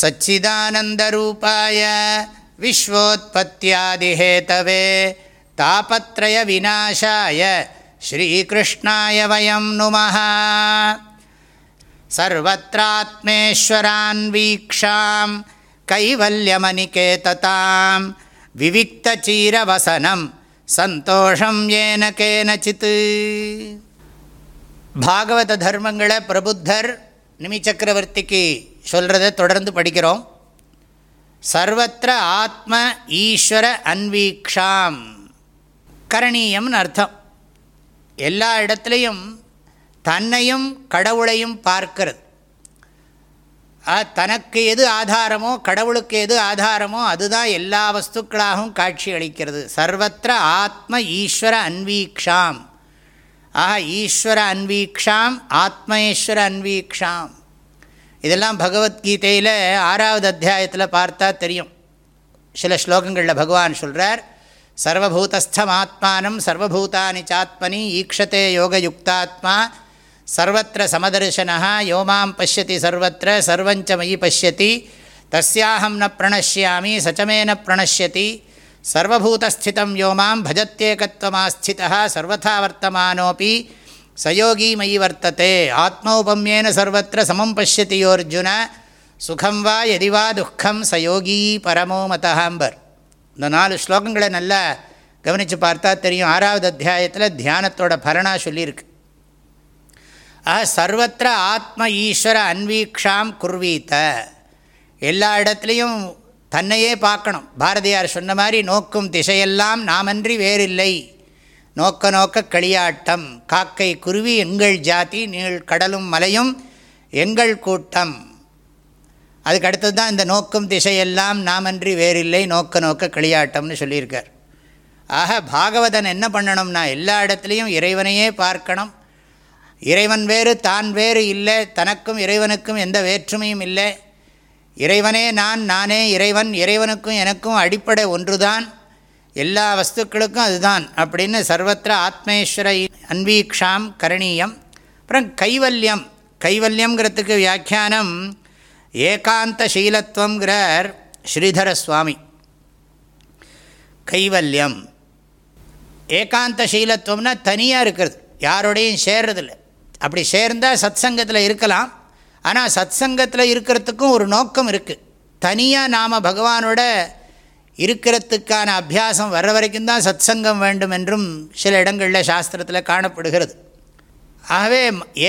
सच्चिदानन्दरूपाय विश्वोत्पत्त्यादिहेतवे तापत्रयविनाशाय श्रीकृष्णाय वयं नुमः सर्वत्रात्मेश्वरान्वीक्षां कैवल्यमनिकेततां विविक्तचीरवसनं சந்தோஷம் ஏன கேனச்சித் பாகவத தர்மங்களை பிரபுத்தர் நிமிச்சக்கரவர்த்திக்கு சொல்கிறத தொடர்ந்து படிக்கிறோம். சர்வத்திர ஆத்ம ஈஸ்வர அன்வீக்ஷாம். கரணீயம்னு அர்த்தம். எல்லா இடத்துலையும் தன்னையும் கடவுளையும் பார்க்கிறது. தனக்கு எது ஆதாரமோ கடவுளுக்கு எது ஆதாரமோ அதுதான் எல்லா வஸ்துக்களாகவும் காட்சி அளிக்கிறது. சர்வத்திர ஆத்ம ஈஸ்வர அன்வீக்ஷாம். ஆஹா ஈஸ்வர அன்வீக்ஷாம் ஆத்மேஸ்வர அன்வீக்ஷாம். இதெல்லாம் பகவத்கீதையில் ஆறாவது அத்தியாயத்தில் பார்த்தா தெரியும். சில ஸ்லோகங்களில் பகவான் சொல்கிறார் சர்வபூதஸ்தம் ஆத்மானம் சர்வபூதானி சாத்மனி ஈக்ஷத்தே யோகயுக்தாத்மா சர்வத்திர சமதர்சனா யோமாம் பசியதி சர்வத்திர சர்வஞ்ச மயி பசியதி தஸ்யாஹம் ந பிரணஷ்யாமி சச்சமேன ந பிரணஷ்யதி யோமாம் பஜத்தேகத்வமாஸ்திதா சர்வதா வர்த்தமானோபி சயோகி மயி வர்த்தத்தை ஆத்மௌபமியேன சர்வத்திர சமம் பசியதி யோர்ஜுன சுகம் வா எதி வா துக்கம் சயோகி பரமோ மதஹாம்பர் இந்த நாலு ஸ்லோகங்களை நல்லா கவனித்து பார்த்தா தெரியும். ஆறாவது அத்தியாயத்தில் தியானத்தோட பலனா சொல்லியிருக்கு. ஆ சர்வத்திர ஆத்ம ஈஸ்வர அன்வீக்ஷாம் குர்வீத்த எல்லா இடத்துலையும் தன்னையே பார்க்கணும். பாரதியார் சொன்ன மாதிரி நோக்கும் திசையெல்லாம் நாமன்றி வேறில்லை. நோக்க நோக்க களியாட்டம். காக்கை குருவி எங்கள் ஜாதி நீள் கடலும் மலையும் எங்கள் கூட்டம். அதுக்கு அடுத்தது தான் இந்த நோக்கும் திசையெல்லாம் நாமன்றி வேறில்லை நோக்க நோக்க களியாட்டம்னு சொல்லியிருக்கார். ஆக பாகவதன் என்ன பண்ணணும்னா எல்லா இடத்துலையும் இறைவனையே பார்க்கணும். இறைவன் வேறு தான் வேறு இல்லை தனக்கும் இறைவனுக்கும் எந்த வேற்றுமையும் இல்லை. இறைவனே நான் நானே இறைவன் இறைவனுக்கும் எனக்கும் அடிப்படை ஒன்றுதான். எல்லா வஸ்துக்களுக்கும் அதுதான் அப்படின்னு சர்வத்திர ஆத்மேஸ்வர அன்வீக்ஷாம் கரணீயம். அப்புறம் கைவல்யம். கைவல்யங்கிறதுக்கு வியாக்கியானம் ஏகாந்த சீலத்துவங்கிறார் ஸ்ரீதர சுவாமி. கைவல்யம். ஏகாந்த சீலத்துவம்னா தனியாக இருக்கிறது. யாரோடையும் சேர்றதில்லை. அப்படி சேர்ந்தால் சத் சங்கத்தில் இருக்கலாம். ஆனால் சத் சங்கத்தில் இருக்கிறதுக்கும் ஒரு நோக்கம் இருக்குது தனியாக நாம் பகவானோட இருக்கிறதுக்கான அபியாசம் வர்ற வரைக்கும் தான் சத் சங்கம் வேண்டும் என்றும் சில இடங்களில் சாஸ்திரத்தில் காணப்படுகிறது. ஆகவே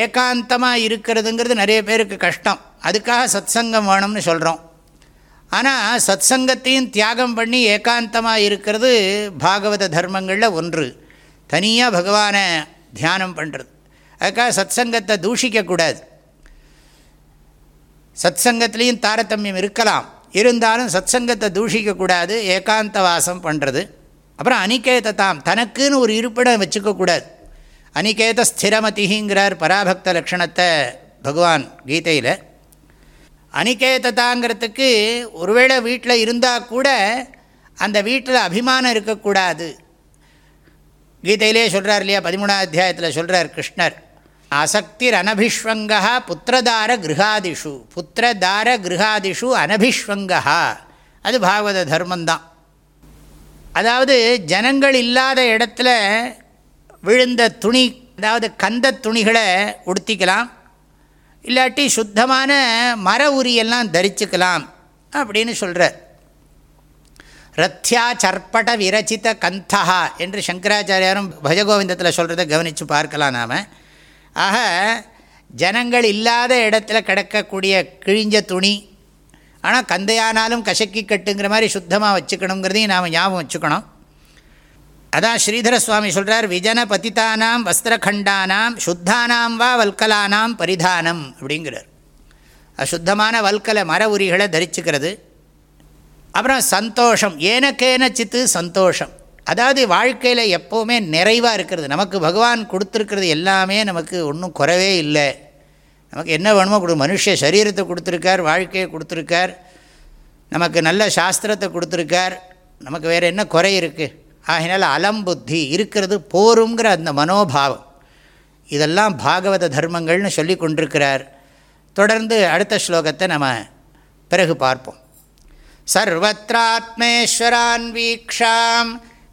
ஏகாந்தமாக இருக்கிறதுங்கிறது நிறைய பேருக்கு கஷ்டம். அதுக்காக சத் சங்கம் வேணும்னு சொல்கிறோம் ஆனால் சத் சங்கத்தையும் தியாகம் பண்ணி ஏகாந்தமாக இருக்கிறது பாகவத தர்மங்களில் ஒன்று. தனியாக பகவானை தியானம் பண்ணுறது அதுக்காக சத் சங்கத்தை தூஷிக்கக்கூடாது. சத் சங்கத்துலேயும் தாரதமியம் இருக்கலாம். இருந்தாலும் சத் சங்கத்தை தூஷிக்கக்கூடாது ஏகாந்த வாசம் பண்ணுறது அப்புறம் அனிகேதத்தாம் தனக்குன்னு ஒரு இருப்பிடம் வச்சுக்கக்கூடாது. அனிகேத ஸ்திரமதிங்கிறார் பராபக்த லக்ஷணத்தை பகவான் கீதையில். அனிகேததாங்கிறதுக்கு ஒருவேளை வீட்டில் இருந்தால் கூட அந்த வீட்டில் அபிமானம் இருக்கக்கூடாது. கீதையிலே சொல்கிறார் இல்லையா பதிமூணாம் அத்தியாயத்தில் சொல்கிறார் கிருஷ்ணர். அசக்திர் அனபிஷ்வங்கா புத்திரதார கிரகாதிஷு புத்திரதார கிரகாதிஷு அனபிஷ்வங்கா அது பாகவத தர்மந்தான். அதாவது ஜனங்கள் இல்லாத இடத்துல விழுந்த துணி அதாவது கந்த துணிகளை உடுத்திக்கலாம். இல்லாட்டி சுத்தமான மர உரியெல்லாம் தரிச்சுக்கலாம் அப்படின்னு சொல்கிறார் ரத்யா சர்ப்பட விரச்சித கந்தா என்று சங்கராச்சாரியாரும் பஜகோவிந்தத்தில் சொல்கிறத கவனித்து பார்க்கலாம் நாம். ஆக ஜனங்கள் இல்லாத இடத்துல கிடக்கக்கூடிய கிழிஞ்ச துணி ஆனால் கந்தையானாலும் கசக்கி கட்டுங்கிற மாதிரி சுத்தமாக வச்சுக்கணுங்கிறதையும் நாம் ஞாபகம் வச்சுக்கணும். அதான் ஸ்ரீதர சுவாமி சொல்கிறார் விஜன பதித்தானாம் வஸ்திரகண்டானாம் சுத்தானாம் வா வல்கலானாம் பரிதானம் அப்படிங்கிறார். அசுத்தமான வல்கலை மர உரிகளை தரிச்சுக்கிறது. அப்புறம் சந்தோஷம் ஏனக்கேன சித்து சந்தோஷம். அதாவது வாழ்க்கையில் எப்போவுமே நிறைவாக இருக்கிறது. நமக்கு பகவான் கொடுத்துருக்கிறது எல்லாமே நமக்கு ஒன்றும் குறவே இல்லை. நமக்கு என்ன வேணுமோ கொடு. மனுஷ சரீரத்தை கொடுத்துருக்கார் வாழ்க்கையை கொடுத்துருக்கார். நமக்கு நல்ல சாஸ்திரத்தை கொடுத்துருக்கார். நமக்கு வேறு என்ன குறை இருக்குது ஆகினால் அலம்புத்தி இருக்கிறது போருங்கிற அந்த மனோபாவம். இதெல்லாம் பாகவத தர்மங்கள்னு சொல்லி கொண்டிருக்கிறார். தொடர்ந்து அடுத்த ஸ்லோகத்தை நம்ம பிறகு பார்ப்போம். சர்வத்ராத்மேஸ்வரான் வீக்ஷாம்.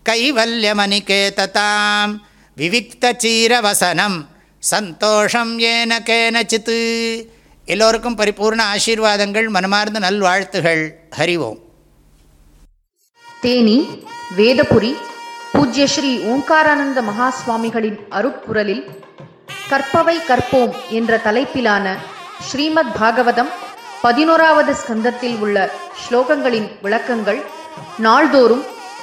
கைவல்யமணிகேததாம். விவிக்தச்சீரவசனம் சந்தோஷம் ஏன கேனச்சித்து எல்லோருக்கும் பரிபூர்ண ஆசீர்வாதங்கள் மனமார்ந்த நல்வாழ்த்துகள். ஹரிவோம் தேனி வேதபுரி பூஜ்ய ஸ்ரீ ஓங்காரானந்த மகா சுவாமிகளின் அருட்குரலில் கற்பவை கற்போம் என்ற தலைப்பிலான ஸ்ரீமத் பாகவதம் பதினோராவது ஸ்கந்தத்தில் உள்ள ஸ்லோகங்களின் விளக்கங்கள் நாள்தோறும்